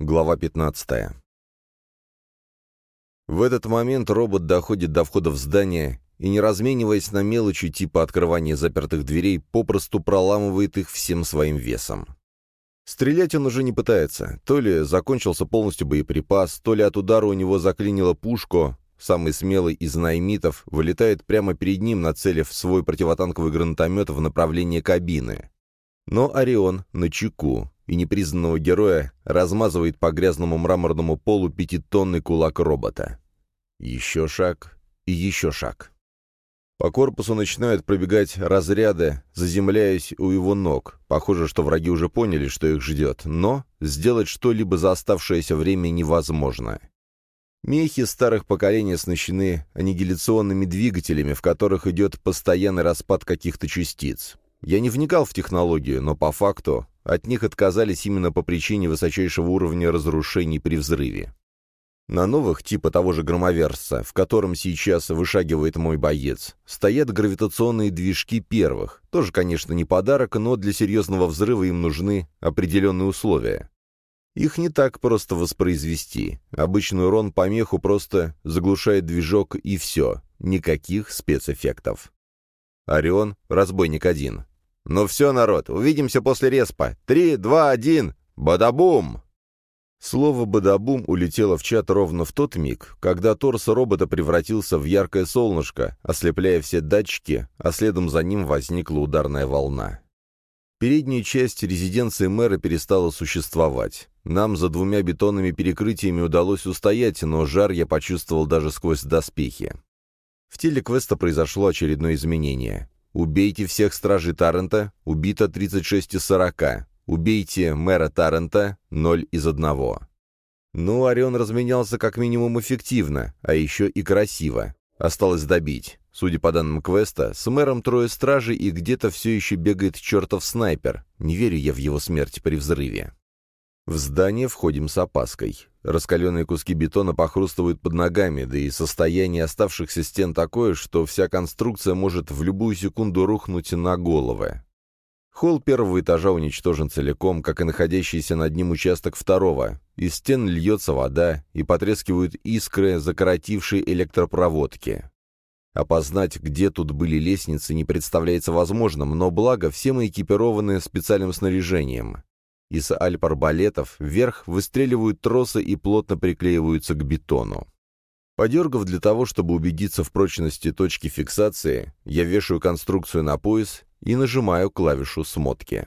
Глава 15. В этот момент робот доходит до входа в здание и, не размениваясь на мелочи типа открывания запертых дверей, попросту проламывает их всем своим весом. Стрелять он уже не пытается. То ли закончился полностью боеприпас, то ли от удара у него заклинило пушку. Самый смелый из наймитов вылетает прямо перед ним, нацелив свой противотанковый гранатомет в направлении кабины. Но Орион на чеку, и непризнанного героя размазывает по грязному мраморному полу пятитонный кулак робота. Еще шаг и еще шаг. По корпусу начинают пробегать разряды, заземляясь у его ног. Похоже, что враги уже поняли, что их ждет, но сделать что-либо за оставшееся время невозможно. Мехи старых поколений оснащены аннигиляционными двигателями, в которых идет постоянный распад каких-то частиц. Я не вникал в технологию, но по факту от них отказались именно по причине высочайшего уровня разрушений при взрыве. На новых, типа того же громоверца, в котором сейчас вышагивает мой боец, стоят гравитационные движки первых. Тоже, конечно, не подарок, но для серьезного взрыва им нужны определенные условия. Их не так просто воспроизвести. Обычный урон помеху просто заглушает движок и все. Никаких спецэффектов. Орион, разбойник один. «Ну все, народ, увидимся после респа. Три, два, один. Бадабум!» Слово «бадабум» улетело в чат ровно в тот миг, когда торс робота превратился в яркое солнышко, ослепляя все датчики, а следом за ним возникла ударная волна. Передняя часть резиденции мэра перестала существовать. Нам за двумя бетонными перекрытиями удалось устоять, но жар я почувствовал даже сквозь доспехи. В теле квеста произошло очередное изменение. Убейте всех стражей Таррента, убито 36 из 40. Убейте мэра Таррента, 0 из 1. Ну, Орион разменялся как минимум эффективно, а еще и красиво. Осталось добить. Судя по данным квеста, с мэром трое стражей и где-то все еще бегает чертов снайпер. Не верю я в его смерть при взрыве. В здание входим с опаской. Раскаленные куски бетона похрустывают под ногами, да и состояние оставшихся стен такое, что вся конструкция может в любую секунду рухнуть на головы. Холл первого этажа уничтожен целиком, как и находящийся над ним участок второго. Из стен льется вода, и потрескивают искры закоротившей электропроводки. Опознать, где тут были лестницы, не представляется возможным, но благо все мы экипированы специальным снаряжением. Из альп-арбалетов вверх выстреливают тросы и плотно приклеиваются к бетону. Подергав для того, чтобы убедиться в прочности точки фиксации, я вешаю конструкцию на пояс и нажимаю клавишу смотки.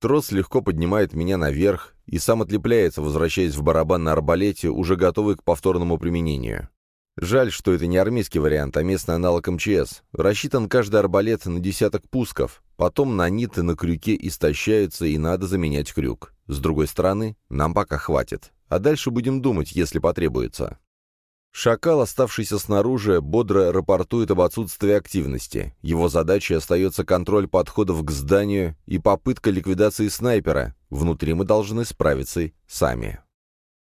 Трос легко поднимает меня наверх и сам отлепляется, возвращаясь в барабан на арбалете, уже готовый к повторному применению. Жаль, что это не армейский вариант, а местный аналог МЧС. Рассчитан каждый арбалет на десяток пусков. Потом наниты на крюке истощаются, и надо заменять крюк. С другой стороны, нам пока хватит. А дальше будем думать, если потребуется. Шакал, оставшийся снаружи, бодро рапортует об отсутствии активности. Его задачей остается контроль подходов к зданию и попытка ликвидации снайпера. Внутри мы должны справиться сами.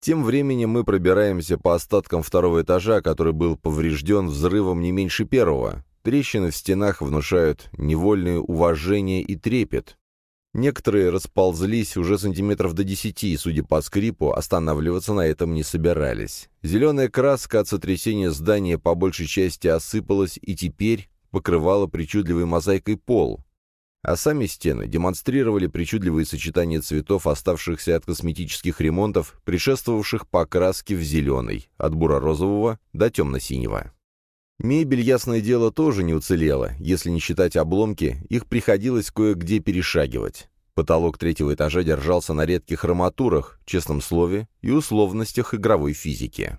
Тем временем мы пробираемся по остаткам второго этажа, который был поврежден взрывом не меньше первого. Трещины в стенах внушают невольное уважение и трепет. Некоторые расползлись уже сантиметров до десяти, и, судя по скрипу, останавливаться на этом не собирались. Зеленая краска от сотрясения здания по большей части осыпалась и теперь покрывала причудливой мозаикой пол, а сами стены демонстрировали причудливые сочетания цветов, оставшихся от косметических ремонтов, предшествовавших покраске в зеленый, от буро-розового до темно-синего. Мебель, ясное дело, тоже не уцелела, если не считать обломки, их приходилось кое-где перешагивать. Потолок третьего этажа держался на редких арматурах, честном слове, и условностях игровой физики.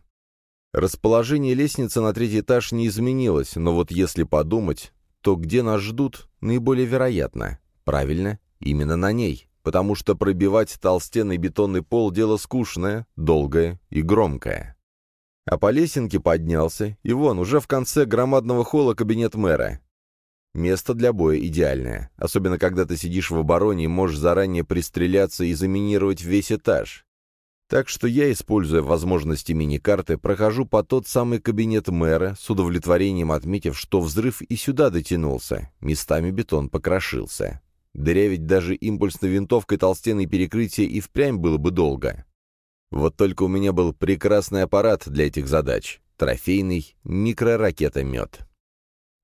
Расположение лестницы на третий этаж не изменилось, но вот если подумать, то где нас ждут, наиболее вероятно. Правильно, именно на ней, потому что пробивать толстенный бетонный пол – дело скучное, долгое и громкое. А по лесенке поднялся, и вон, уже в конце громадного холла кабинет мэра. Место для боя идеальное, особенно когда ты сидишь в обороне и можешь заранее пристреляться и заминировать весь этаж. Так что я, используя возможности мини-карты, прохожу по тот самый кабинет мэра, с удовлетворением отметив, что взрыв и сюда дотянулся, местами бетон покрошился. Дырявить даже импульсной винтовкой толстенные перекрытия и впрямь было бы долго. Вот только у меня был прекрасный аппарат для этих задач — трофейный микроракета-мед.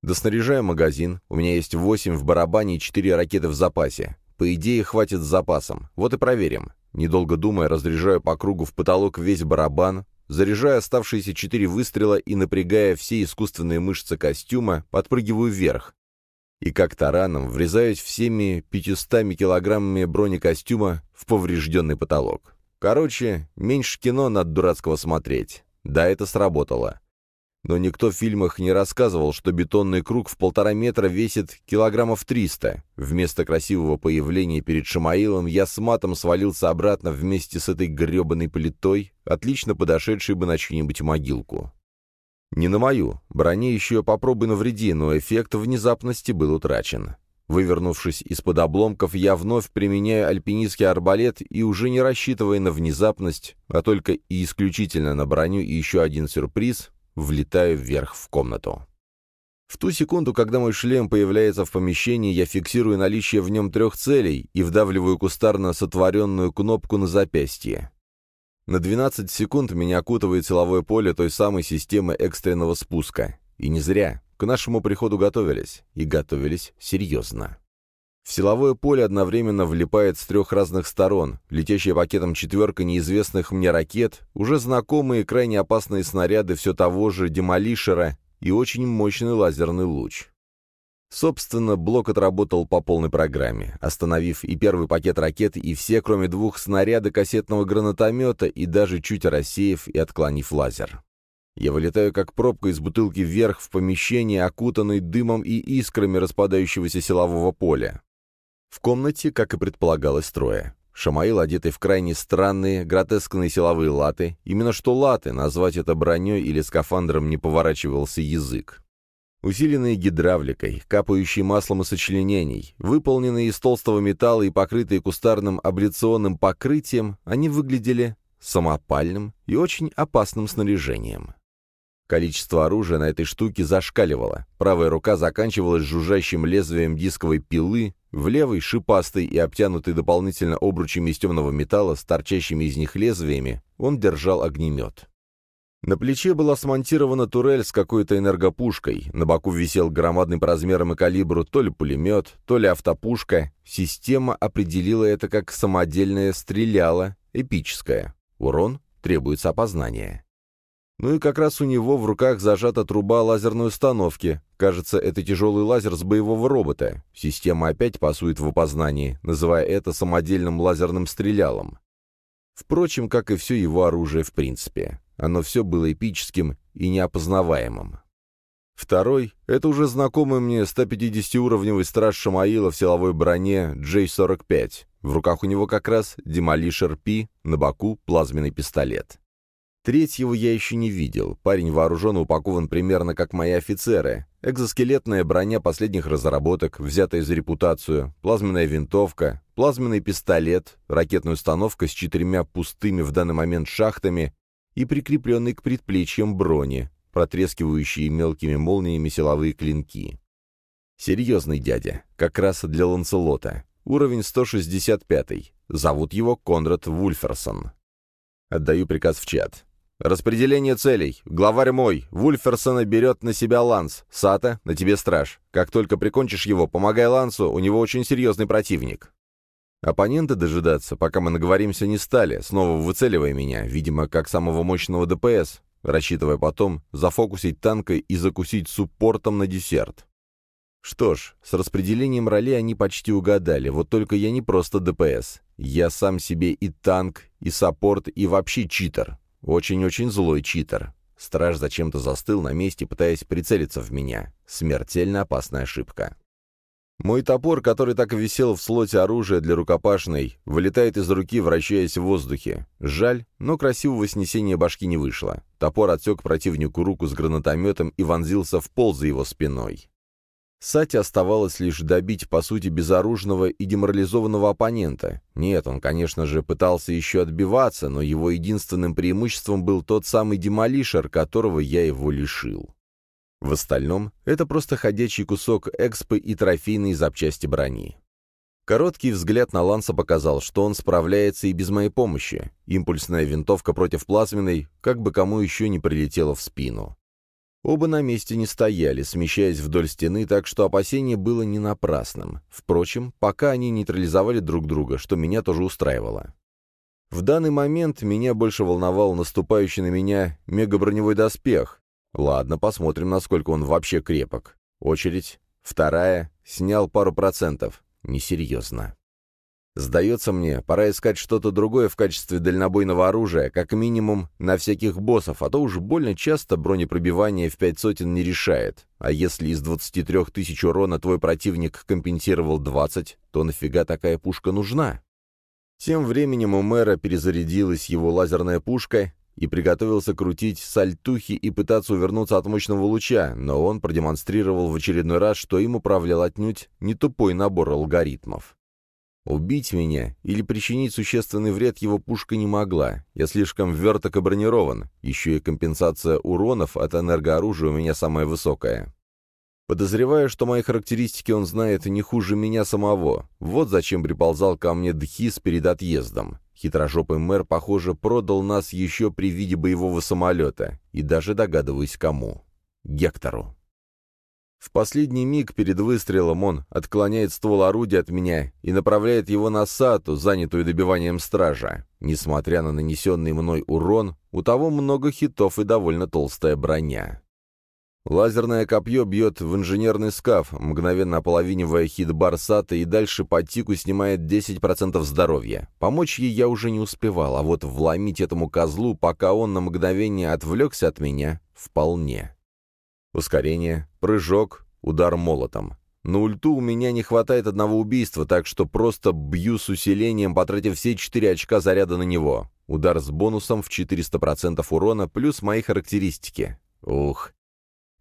Доснаряжаю магазин, у меня есть 8 в барабане и 4 ракеты в запасе. По идее, хватит с запасом. Вот и проверим. Недолго думая, разряжаю по кругу в потолок весь барабан, заряжаю оставшиеся четыре выстрела и, напрягая все искусственные мышцы костюма, подпрыгиваю вверх. И как тараном врезаюсь всеми пятьюстами килограммами бронекостюма в поврежденный потолок. Короче, меньше кино над дурацкого смотреть. Да, это сработало. Но никто в фильмах не рассказывал, что бетонный круг в полтора метра весит килограммов триста. Вместо красивого появления перед Шамаилом я с матом свалился обратно вместе с этой гребаной плитой, отлично подошедшей бы на чью-нибудь могилку. Не на мою. Броне еще попробуй навреди, но эффект внезапности был утрачен. Вывернувшись из-под обломков, я вновь применяю альпинистский арбалет и уже не рассчитывая на внезапность, а только и исключительно на броню и еще один сюрприз, влетаю вверх в комнату. В ту секунду, когда мой шлем появляется в помещении, я фиксирую наличие в нем трех целей и вдавливаю кустарно сотворенную кнопку на запястье. На 12 секунд меня окутывает силовое поле той самой системы экстренного спуска. И не зря. К нашему приходу готовились. И готовились серьезно. В силовое поле одновременно влипает с трех разных сторон, летящая пакетом четверка неизвестных мне ракет, уже знакомые крайне опасные снаряды все того же демолишера и очень мощный лазерный луч. Собственно, блок отработал по полной программе, остановив и первый пакет ракет, и все, кроме двух снаряда кассетного гранатомета, и даже чуть рассеяв и отклонив лазер. Я вылетаю как пробка из бутылки вверх в помещение, окутанное дымом и искрами распадающегося силового поля. В комнате, как и предполагалось, трое. Шамаил, одетый в крайне странные, гротескные силовые латы. Именно что латы, назвать это броней или скафандром не поворачивался язык. Усиленные гидравликой, капающие маслом и сочленений, выполненные из толстого металла и покрытые кустарным абляционным покрытием, они выглядели самопальным и очень опасным снаряжением. Количество оружия на этой штуке зашкаливало. Правая рука заканчивалась жужжащим лезвием дисковой пилы, в левой — шипастой и обтянутой дополнительно обручами из темного металла с торчащими из них лезвиями, он держал огнемет. На плече была смонтирована турель с какой-то энергопушкой, на боку висел громадный по размерам и калибру то ли пулемет, то ли автопушка. Система определила это как самодельное стреляло, эпическое. Урон требуется опознания. Ну и как раз у него в руках зажата труба лазерной установки. Кажется, это тяжелый лазер с боевого робота. Система опять пасует в опознании, называя это самодельным лазерным стрелялом. Впрочем, как и все его оружие в принципе. Оно все было эпическим и неопознаваемым. Второй — это уже знакомый мне 150-уровневый страж Шамаила в силовой броне J-45. В руках у него как раз Демолишер P, на боку плазменный пистолет. Третьего я еще не видел. Парень вооружен и упакован примерно как мои офицеры. Экзоскелетная броня последних разработок, взятая за репутацию, плазменная винтовка, плазменный пистолет, ракетная установка с четырьмя пустыми в данный момент шахтами и прикрепленный к предплечьям брони, протрескивающие мелкими молниями силовые клинки. Серьезный дядя, как раз для Ланселота. Уровень 165. Зовут его Конрад Вульферсон. Отдаю приказ в чат. «Распределение целей. Главарь мой. Вульферсона берет на себя Ланс. Сата, на тебе страж. Как только прикончишь его, помогай Лансу, у него очень серьезный противник». Оппоненты дожидаться, пока мы наговоримся, не стали, снова выцеливая меня, видимо, как самого мощного ДПС, рассчитывая потом зафокусить танкой и закусить суппортом на десерт. Что ж, с распределением ролей они почти угадали, вот только я не просто ДПС. Я сам себе и танк, и саппорт, и вообще читер. Очень-очень злой читер. Страж зачем-то застыл на месте, пытаясь прицелиться в меня. Смертельно опасная ошибка. Мой топор, который так и висел в слоте оружия для рукопашной, вылетает из руки, вращаясь в воздухе. Жаль, но красивого снесения башки не вышло. Топор отсек противнику руку с гранатометом и вонзился в пол за его спиной. Сате оставалось лишь добить, по сути, безоружного и деморализованного оппонента. Нет, он, конечно же, пытался еще отбиваться, но его единственным преимуществом был тот самый демолишер, которого я его лишил. В остальном, это просто ходячий кусок экспы и трофейные запчасти брони. Короткий взгляд на Ланса показал, что он справляется и без моей помощи. Импульсная винтовка против плазменной, как бы кому еще не прилетела в спину. Оба на месте не стояли, смещаясь вдоль стены, так что опасение было не напрасным. Впрочем, пока они нейтрализовали друг друга, что меня тоже устраивало. В данный момент меня больше волновал наступающий на меня мегаброневой доспех. Ладно, посмотрим, насколько он вообще крепок. Очередь. Вторая. Снял пару процентов. Несерьезно. Сдается мне, пора искать что-то другое в качестве дальнобойного оружия, как минимум на всяких боссов, а то уж больно часто бронепробивание в пять сотен не решает. А если из 23 тысяч урона твой противник компенсировал 20, то нафига такая пушка нужна? Тем временем у мэра перезарядилась его лазерная пушка и приготовился крутить сальтухи и пытаться увернуться от мощного луча, но он продемонстрировал в очередной раз, что им управлял отнюдь не тупой набор алгоритмов. Убить меня или причинить существенный вред его пушка не могла. Я слишком верток и бронирован. Еще и компенсация уронов от энергооружия у меня самая высокая. Подозреваю, что мои характеристики он знает не хуже меня самого. Вот зачем приползал ко мне Дхис перед отъездом. Хитрожопый мэр, похоже, продал нас еще при виде боевого самолета. И даже догадываюсь, кому. Гектору. В последний миг перед выстрелом он отклоняет ствол орудия от меня и направляет его на Сату, занятую добиванием стража. Несмотря на нанесенный мной урон, у того много хитов и довольно толстая броня. Лазерное копье бьет в инженерный скаф, мгновенно ополовинивая хит-бар Сата и дальше по тику снимает 10% здоровья. Помочь ей я уже не успевал, а вот вломить этому козлу, пока он на мгновение отвлекся от меня, вполне. Ускорение, прыжок, удар молотом. На ульту у меня не хватает одного убийства, так что просто бью с усилением, потратив все 4 очка заряда на него. Удар с бонусом в 400% урона плюс мои характеристики. Ух,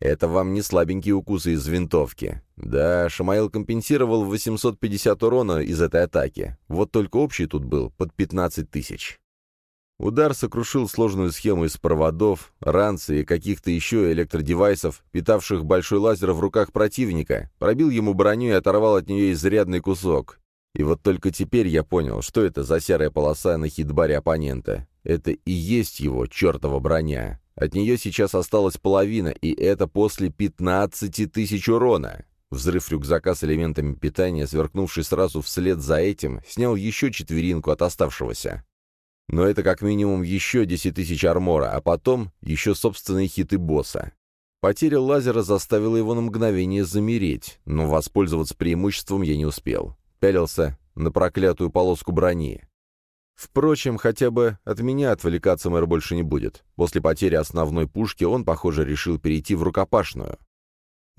это вам не слабенькие укусы из винтовки. Да, Шамаил компенсировал 850 урона из этой атаки. Вот только общий тут был под 15 тысяч. Удар сокрушил сложную схему из проводов, ранцы и каких-то еще электродевайсов, питавших большой лазер в руках противника, пробил ему броню и оторвал от нее изрядный кусок. И вот только теперь я понял, что это за серая полоса на хитбаре оппонента. Это и есть его чертова броня. От нее сейчас осталась половина, и это после 15 тысяч урона. Взрыв рюкзака с элементами питания, сверкнувший сразу вслед за этим, снял еще четверинку от оставшегося. Но это как минимум еще 10 тысяч армора, а потом еще собственные хиты босса. Потеря лазера заставила его на мгновение замереть, но воспользоваться преимуществом я не успел. Пялился на проклятую полоску брони. Впрочем, хотя бы от меня отвлекаться мэр больше не будет. После потери основной пушки он, похоже, решил перейти в рукопашную.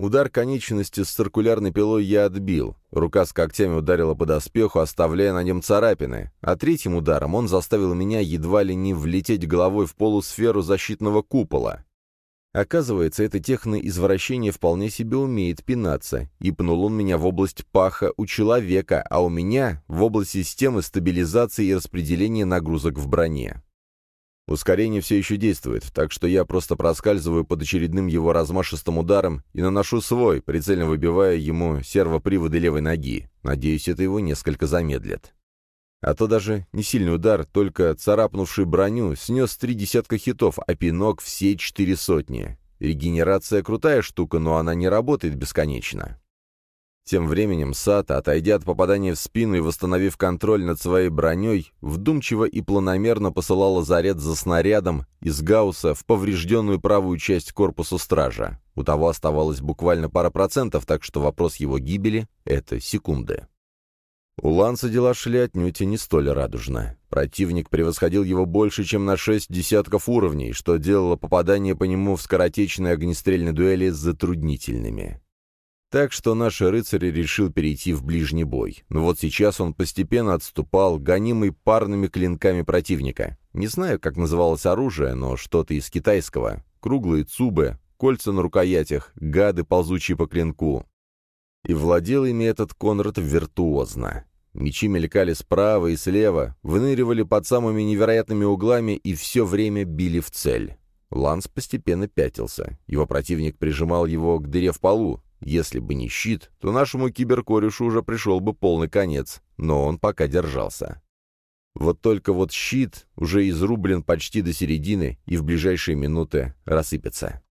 Удар конечности с циркулярной пилой я отбил. Рука с когтями ударила по доспеху, оставляя на нем царапины. А третьим ударом он заставил меня едва ли не влететь головой в полусферу защитного купола. Оказывается, это техноизвращение вполне себе умеет пинаться, и пнул он меня в область паха у человека, а у меня в область системы стабилизации и распределения нагрузок в броне. Ускорение все еще действует, так что я просто проскальзываю под очередным его размашистым ударом и наношу свой, прицельно выбивая ему сервоприводы левой ноги. Надеюсь, это его несколько замедлит. А то даже не сильный удар, только царапнувший броню, снес три десятка хитов, а пинок все четыре сотни. Регенерация крутая штука, но она не работает бесконечно. Тем временем Сата, отойдя от попадания в спину и восстановив контроль над своей броней, вдумчиво и планомерно посылала заряд за снарядом из гаусса в поврежденную правую часть корпуса стража. У того оставалось буквально пара процентов, так что вопрос его гибели — это секунды. У Ланса дела шли отнюдь и не столь радужно. Противник превосходил его больше, чем на шесть десятков уровней, что делало попадание по нему в скоротечной огнестрельной дуэли затруднительными. Так что наш рыцарь решил перейти в ближний бой. Но вот сейчас он постепенно отступал, гонимый парными клинками противника. Не знаю, как называлось оружие, но что-то из китайского. Круглые цубы, кольца на рукоятях, гады, ползучие по клинку. И владел ими этот Конрад виртуозно. Мечи мелькали справа и слева, выныривали под самыми невероятными углами и все время били в цель. Ланс постепенно пятился. Его противник прижимал его к дыре в полу. Если бы не щит, то нашему киберкорешу уже пришел бы полный конец, но он пока держался. Вот только вот щит уже изрублен почти до середины и в ближайшие минуты рассыпется.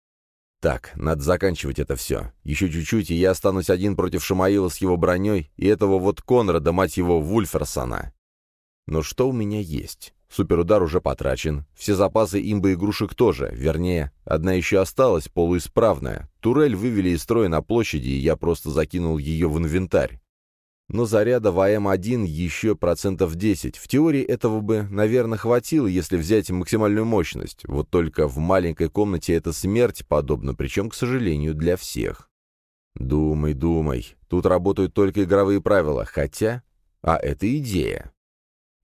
Так, надо заканчивать это все. Еще чуть-чуть, и я останусь один против Шамаила с его броней и этого вот Конрада, мать его, Вульферсона. Но что у меня есть? Суперудар уже потрачен, все запасы имбо-игрушек тоже, вернее, одна еще осталась, полуисправная. Турель вывели из строя на площади, и я просто закинул ее в инвентарь. Но заряда в АМ-1 еще процентов 10. В теории этого бы, наверное, хватило, если взять максимальную мощность. Вот только в маленькой комнате это смерть подобно, причем, к сожалению, для всех. Думай, думай. Тут работают только игровые правила, хотя... А это идея.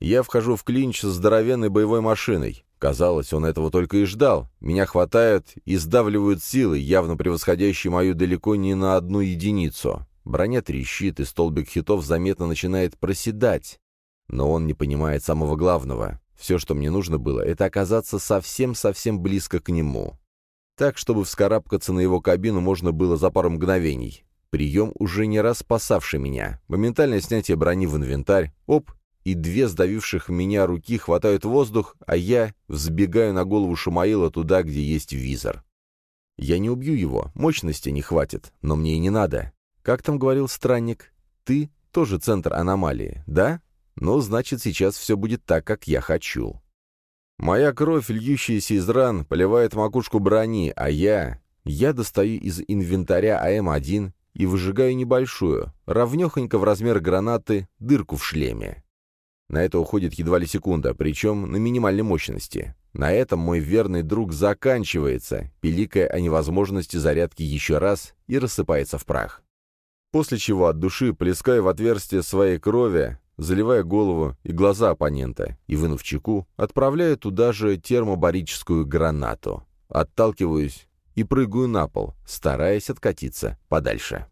Я вхожу в клинч с здоровенной боевой машиной. Казалось, он этого только и ждал. Меня хватают и сдавливают силы, явно превосходящие мою далеко не на одну единицу. Броня трещит, и столбик хитов заметно начинает проседать. Но он не понимает самого главного. Все, что мне нужно было, это оказаться совсем-совсем близко к нему. Так, чтобы вскарабкаться на его кабину можно было за пару мгновений. Прием, уже не раз спасавший меня. Моментальное снятие брони в инвентарь. Оп, и две сдавивших меня руки хватают воздух, а я взбегаю на голову Шумаила туда, где есть визор. Я не убью его, мощности не хватит, но мне и не надо. Как там говорил странник, ты тоже центр аномалии, да? Ну, значит, сейчас все будет так, как я хочу. Моя кровь, льющаяся из ран, поливает макушку брони, а я... Я достаю из инвентаря АМ-1 и выжигаю небольшую, равнехонько в размер гранаты, дырку в шлеме. На это уходит едва ли секунда, причем на минимальной мощности. На этом мой верный друг заканчивается, пиликая о невозможности зарядки еще раз и рассыпается в прах. После чего от души плескаю в отверстие своей крови, заливая голову и глаза оппонента, и, вынув чеку, отправляю туда же термобарическую гранату. Отталкиваюсь и прыгаю на пол, стараясь откатиться подальше.